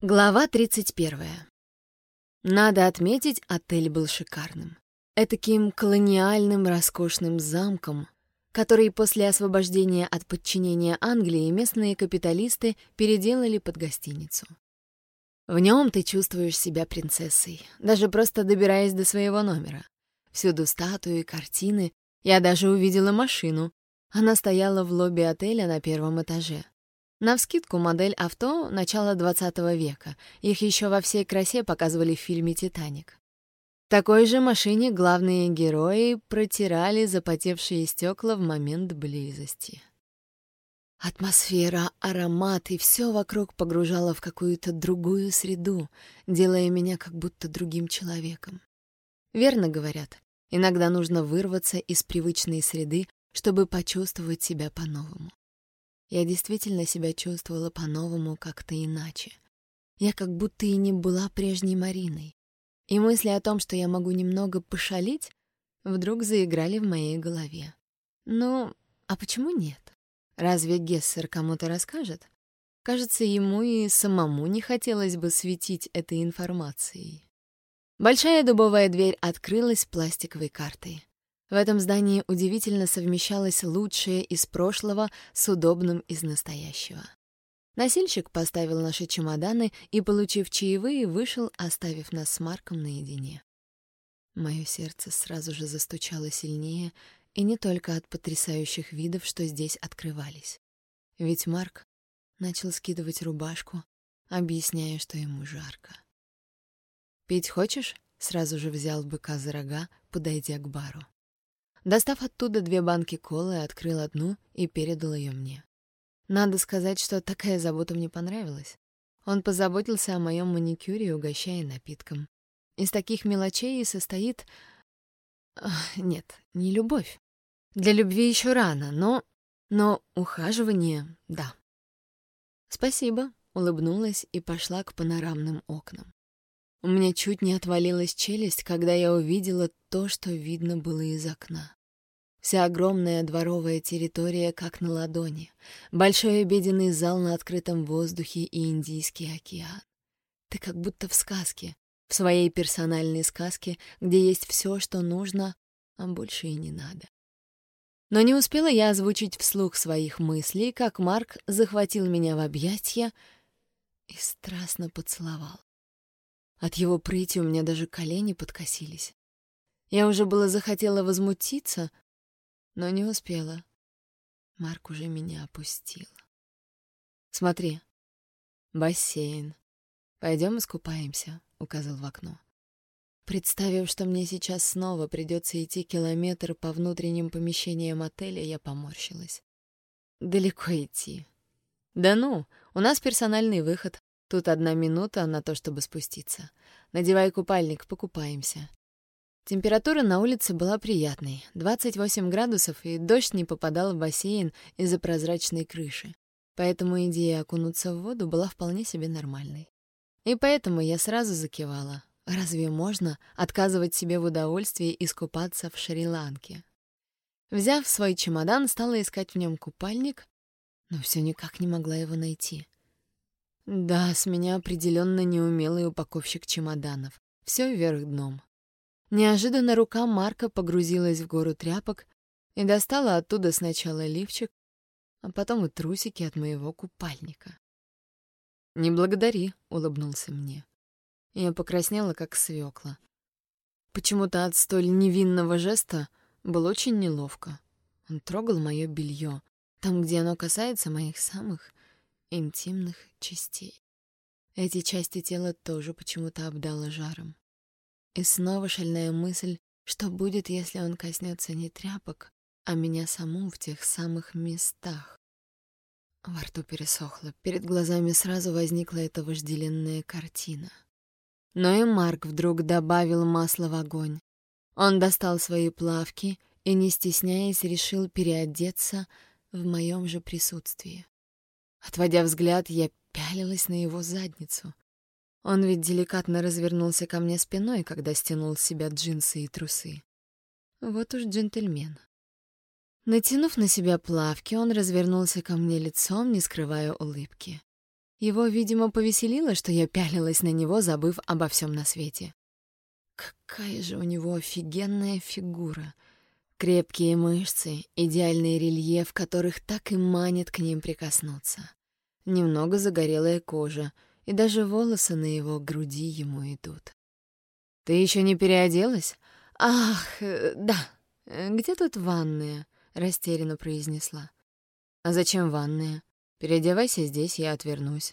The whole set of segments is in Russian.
Глава 31. Надо отметить, отель был шикарным. Этаким колониальным роскошным замком, который после освобождения от подчинения Англии местные капиталисты переделали под гостиницу. В нем ты чувствуешь себя принцессой, даже просто добираясь до своего номера. Всюду статуи, картины. Я даже увидела машину. Она стояла в лобби отеля на первом этаже. Навскидку модель авто начала 20 века. Их еще во всей красе показывали в фильме «Титаник». В такой же машине главные герои протирали запотевшие стекла в момент близости. Атмосфера, аромат и все вокруг погружало в какую-то другую среду, делая меня как будто другим человеком. Верно говорят, иногда нужно вырваться из привычной среды, чтобы почувствовать себя по-новому. Я действительно себя чувствовала по-новому, как-то иначе. Я как будто и не была прежней Мариной. И мысли о том, что я могу немного пошалить, вдруг заиграли в моей голове. Ну, а почему нет? Разве Гессер кому-то расскажет? Кажется, ему и самому не хотелось бы светить этой информацией. Большая дубовая дверь открылась пластиковой картой. В этом здании удивительно совмещалось лучшее из прошлого с удобным из настоящего. Носильщик поставил наши чемоданы и, получив чаевые, вышел, оставив нас с Марком наедине. Мое сердце сразу же застучало сильнее, и не только от потрясающих видов, что здесь открывались. Ведь Марк начал скидывать рубашку, объясняя, что ему жарко. «Пить хочешь?» — сразу же взял быка за рога, подойдя к бару. Достав оттуда две банки колы, открыл одну и передал ее мне. Надо сказать, что такая забота мне понравилась. Он позаботился о моем маникюре, угощая напитком. Из таких мелочей и состоит... Нет, не любовь. Для любви еще рано, но... Но ухаживание — да. Спасибо, улыбнулась и пошла к панорамным окнам. У меня чуть не отвалилась челюсть, когда я увидела то, что видно было из окна. Вся огромная дворовая территория как на ладони, большой обеденный зал на открытом воздухе и Индийский океан. Ты как будто в сказке, в своей персональной сказке, где есть все, что нужно, а больше и не надо. Но не успела я озвучить вслух своих мыслей, как Марк захватил меня в объятья и страстно поцеловал. От его прыти у меня даже колени подкосились. Я уже было захотела возмутиться, но не успела. Марк уже меня опустил. «Смотри, бассейн. Пойдем искупаемся», — указал в окно. Представив, что мне сейчас снова придется идти километр по внутренним помещениям отеля, я поморщилась. Далеко идти. Да ну, у нас персональный выход. Тут одна минута на то, чтобы спуститься. Надевай купальник, покупаемся. Температура на улице была приятной — 28 градусов, и дождь не попадал в бассейн из-за прозрачной крыши. Поэтому идея окунуться в воду была вполне себе нормальной. И поэтому я сразу закивала. Разве можно отказывать себе в удовольствии искупаться в Шри-Ланке? Взяв свой чемодан, стала искать в нем купальник, но все никак не могла его найти. Да, с меня определенно неумелый упаковщик чемоданов. Все вверх дном. Неожиданно рука Марка погрузилась в гору тряпок и достала оттуда сначала лифчик, а потом и трусики от моего купальника. «Не благодари», — улыбнулся мне. Я покраснела, как свекла. Почему-то от столь невинного жеста было очень неловко. Он трогал мое белье, там, где оно касается моих самых интимных частей. Эти части тела тоже почему-то обдало жаром. И снова шальная мысль, что будет, если он коснется не тряпок, а меня саму в тех самых местах. Во рту пересохло, перед глазами сразу возникла эта вожделенная картина. Но и Марк вдруг добавил масла в огонь. Он достал свои плавки и, не стесняясь, решил переодеться в моем же присутствии. Отводя взгляд, я пялилась на его задницу. Он ведь деликатно развернулся ко мне спиной, когда стянул с себя джинсы и трусы. Вот уж джентльмен. Натянув на себя плавки, он развернулся ко мне лицом, не скрывая улыбки. Его, видимо, повеселило, что я пялилась на него, забыв обо всем на свете. Какая же у него офигенная фигура. Крепкие мышцы, идеальный рельеф, которых так и манит к ним прикоснуться. Немного загорелая кожа, и даже волосы на его груди ему идут. «Ты еще не переоделась?» «Ах, э, да. Где тут ванная?» — растерянно произнесла. «А зачем ванная? Переодевайся здесь, я отвернусь».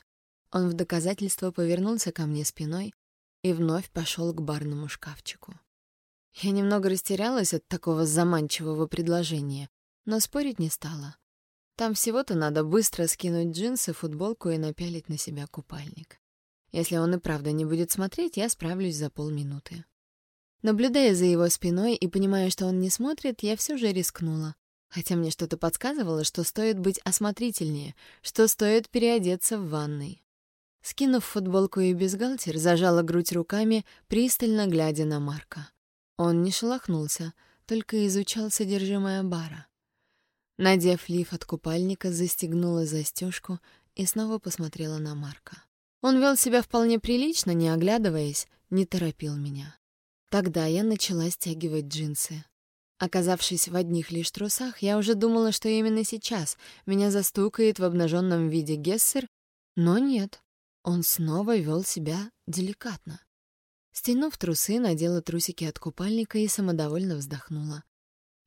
Он в доказательство повернулся ко мне спиной и вновь пошел к барному шкафчику. Я немного растерялась от такого заманчивого предложения, но спорить не стала. Там всего-то надо быстро скинуть джинсы, футболку и напялить на себя купальник. Если он и правда не будет смотреть, я справлюсь за полминуты. Наблюдая за его спиной и понимая, что он не смотрит, я все же рискнула. Хотя мне что-то подсказывало, что стоит быть осмотрительнее, что стоит переодеться в ванной. Скинув футболку и бюстгальтер, зажала грудь руками, пристально глядя на Марка. Он не шелохнулся, только изучал содержимое бара. Надев лиф от купальника, застегнула застежку и снова посмотрела на Марка. Он вел себя вполне прилично, не оглядываясь, не торопил меня. Тогда я начала стягивать джинсы. Оказавшись в одних лишь трусах, я уже думала, что именно сейчас меня застукает в обнаженном виде Гессер, но нет, он снова вел себя деликатно. Стянув трусы, надела трусики от купальника и самодовольно вздохнула.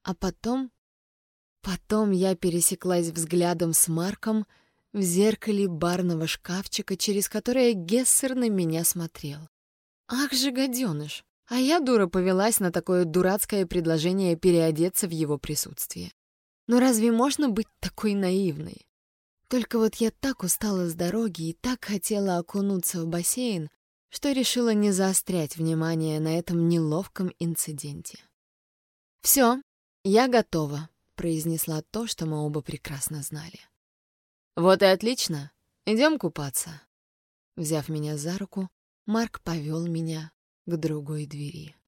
А потом... Потом я пересеклась взглядом с Марком в зеркале барного шкафчика, через которое Гессер на меня смотрел. Ах же, гаденыш! А я, дура, повелась на такое дурацкое предложение переодеться в его присутствии. Но разве можно быть такой наивной? Только вот я так устала с дороги и так хотела окунуться в бассейн, что решила не заострять внимание на этом неловком инциденте. «Все, я готова», — произнесла то, что мы оба прекрасно знали. «Вот и отлично. Идем купаться». Взяв меня за руку, Марк повел меня к другой двери.